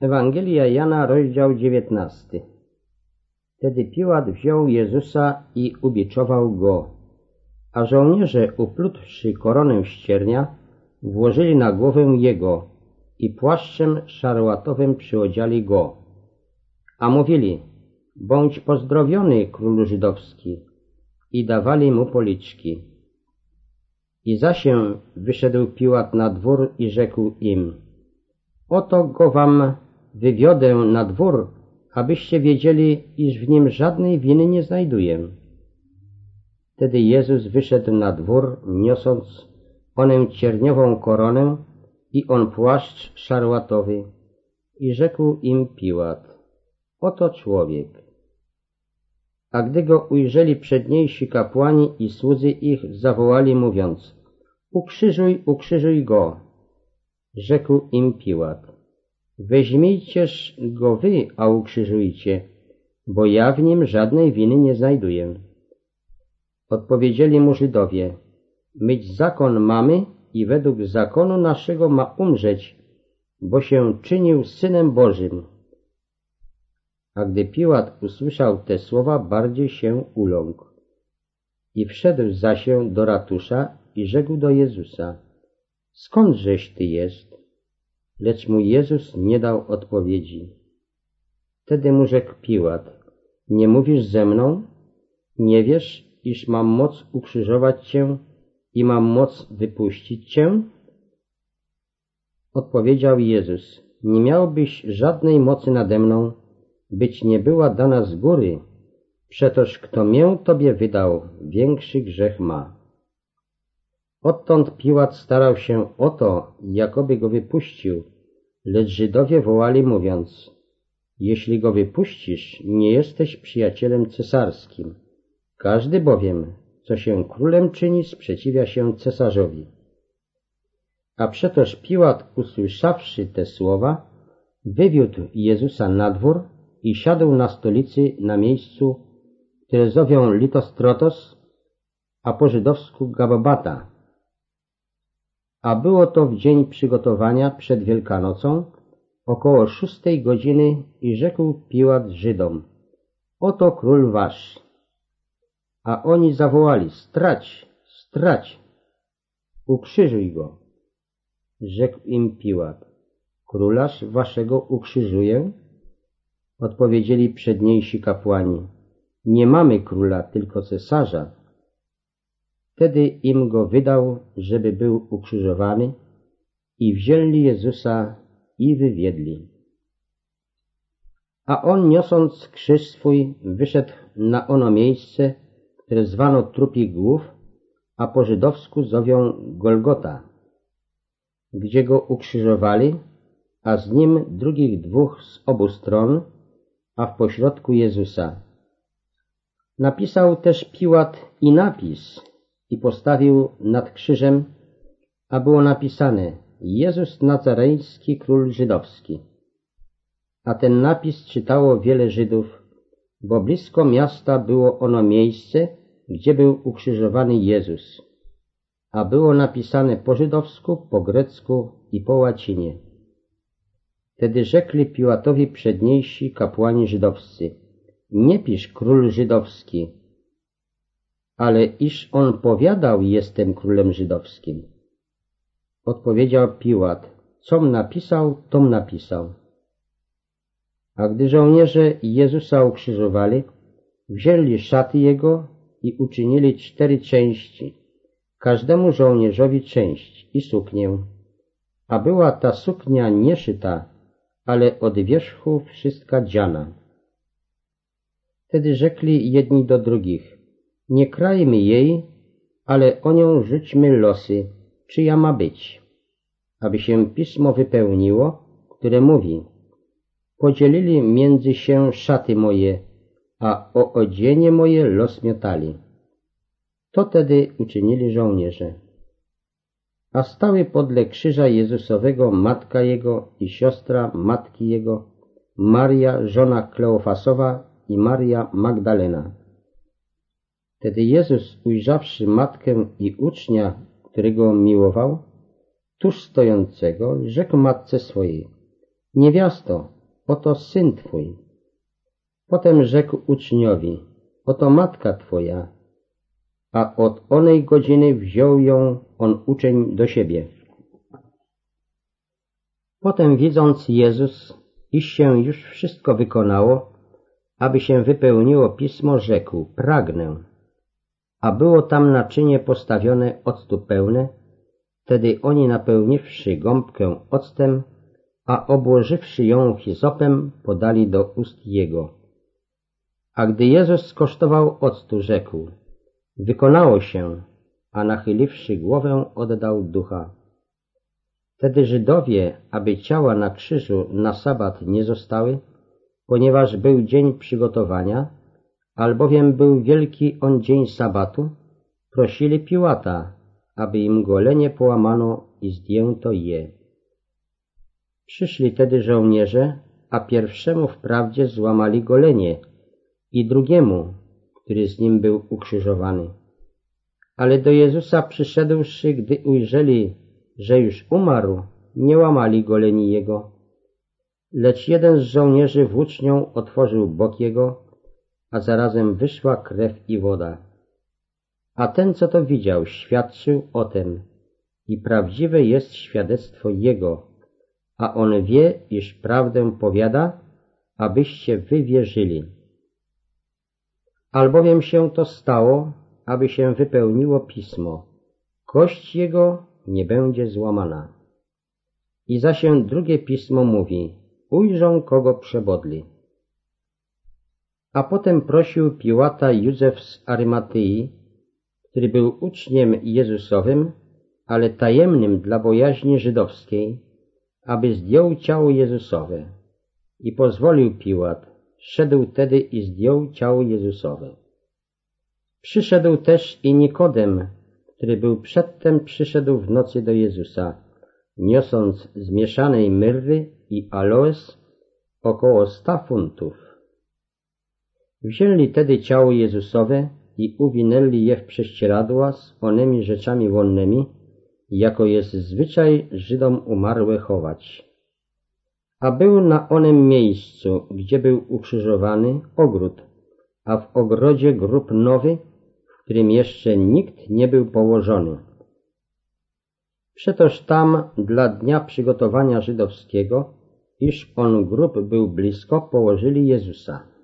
Ewangelia Jana, rozdział 19. Wtedy Piłat wziął Jezusa i ubiczował go, a żołnierze, uplutwszy koronę ściernia, włożyli na głowę jego i płaszczem szarłatowym przyodziali go. A mówili, bądź pozdrowiony, królu żydowski, i dawali mu policzki. I zasię wyszedł Piłat na dwór i rzekł im, oto go wam wywiodę na dwór, abyście wiedzieli, iż w nim żadnej winy nie znajduję. Wtedy Jezus wyszedł na dwór, niosąc onę cierniową koronę i on płaszcz szarłatowy i rzekł im Piłat, oto człowiek. A gdy go ujrzeli przedniejsi kapłani i słudzy ich, zawołali mówiąc, ukrzyżuj, ukrzyżuj go. Rzekł im Piłat, Weźmijcież go wy, a ukrzyżujcie, bo ja w nim żadnej winy nie znajduję. Odpowiedzieli mu Żydowie, myć zakon mamy i według zakonu naszego ma umrzeć, bo się czynił Synem Bożym. A gdy Piłat usłyszał te słowa, bardziej się uląkł. I wszedł się do ratusza i rzekł do Jezusa, skądżeś Ty jest? Lecz mu Jezus nie dał odpowiedzi. Wtedy mu rzekł Piłat, nie mówisz ze mną? Nie wiesz, iż mam moc ukrzyżować cię i mam moc wypuścić cię? Odpowiedział Jezus, nie miałbyś żadnej mocy nade mną, być nie była dana z góry, przetoż kto mię Tobie wydał, większy grzech ma. Odtąd Piłat starał się o to, jakoby go wypuścił, lecz Żydowie wołali mówiąc, jeśli go wypuścisz, nie jesteś przyjacielem cesarskim. Każdy bowiem, co się królem czyni, sprzeciwia się cesarzowi. A przetoż Piłat, usłyszawszy te słowa, wywiódł Jezusa na dwór i siadł na stolicy na miejscu, które zowią Litostrotos, a po żydowsku Gabobata, a było to w dzień przygotowania przed Wielkanocą, około szóstej godziny i rzekł Piłat Żydom, oto król wasz. A oni zawołali, strać, strać, ukrzyżuj go. Rzekł im Piłat, królaż waszego ukrzyżuję? Odpowiedzieli przedniejsi kapłani, nie mamy króla, tylko cesarza. Wtedy im go wydał, żeby był ukrzyżowany i wzięli Jezusa i wywiedli. A on niosąc krzyż swój wyszedł na ono miejsce, które zwano trupich głów, a po żydowsku zowią Golgota, gdzie go ukrzyżowali, a z nim drugich dwóch z obu stron, a w pośrodku Jezusa. Napisał też Piłat i napis, postawił nad krzyżem, a było napisane Jezus Nazareński Król Żydowski. A ten napis czytało wiele Żydów, bo blisko miasta było ono miejsce, gdzie był ukrzyżowany Jezus, a było napisane po żydowsku, po grecku i po łacinie. Wtedy rzekli Piłatowi przedniejsi kapłani żydowscy, nie pisz król żydowski, ale iż on powiadał, jestem królem żydowskim. Odpowiedział Piłat, com napisał, tom napisał. A gdy żołnierze Jezusa ukrzyżowali, wzięli szaty jego i uczynili cztery części, każdemu żołnierzowi część i suknię. A była ta suknia nie szyta, ale od wierzchu wszystka dziana. Wtedy rzekli jedni do drugich, nie krajmy jej, ale o nią rzućmy losy, czyja ma być, aby się pismo wypełniło, które mówi Podzielili między się szaty moje, a o odzienie moje los miotali. To tedy uczynili żołnierze. A stały podle krzyża Jezusowego matka jego i siostra matki jego, Maria, żona Kleofasowa i Maria Magdalena. Wtedy Jezus, ujrzawszy matkę i ucznia, którego miłował, tuż stojącego, rzekł matce swojej, niewiasto, oto syn twój. Potem rzekł uczniowi, oto matka twoja, a od onej godziny wziął ją on uczeń do siebie. Potem widząc Jezus, iż się już wszystko wykonało, aby się wypełniło pismo, rzekł, pragnę. A było tam naczynie postawione octu pełne, wtedy oni napełniwszy gąbkę octem, a obłożywszy ją hizopem, podali do ust jego. A gdy Jezus skosztował octu, rzekł, wykonało się, a nachyliwszy głowę, oddał ducha. Wtedy Żydowie, aby ciała na krzyżu na sabat nie zostały, ponieważ był dzień przygotowania, albowiem był wielki on dzień sabatu, prosili Piłata, aby im golenie połamano i zdjęto je. Przyszli tedy żołnierze, a pierwszemu wprawdzie złamali golenie i drugiemu, który z nim był ukrzyżowany. Ale do Jezusa przyszedłszy, gdy ujrzeli, że już umarł, nie łamali goleni jego. Lecz jeden z żołnierzy włócznią otworzył bok jego, a zarazem wyszła krew i woda. A ten, co to widział, świadczył o tym i prawdziwe jest świadectwo jego, a on wie, iż prawdę powiada, abyście wy wierzyli. Albowiem się to stało, aby się wypełniło pismo. Kość jego nie będzie złamana. I za się drugie pismo mówi, ujrzą kogo przebodli. A potem prosił Piłata Józef z Arymatyi, który był uczniem Jezusowym, ale tajemnym dla bojaźni żydowskiej, aby zdjął ciało Jezusowe. I pozwolił Piłat, szedł tedy i zdjął ciało Jezusowe. Przyszedł też i Nikodem, który był przedtem przyszedł w nocy do Jezusa, niosąc zmieszanej myrwy i aloes około sta funtów. Wzięli tedy ciało Jezusowe i uwinęli je w prześcieradła z onymi rzeczami wonnymi, jako jest zwyczaj Żydom umarłe chować. A był na onym miejscu, gdzie był ukrzyżowany, ogród, a w ogrodzie grób nowy, w którym jeszcze nikt nie był położony. Przetoż tam dla dnia przygotowania żydowskiego, iż on grób był blisko, położyli Jezusa.